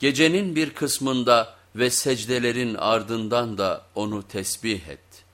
Gecenin bir kısmında ve secdelerin ardından da onu tesbih et.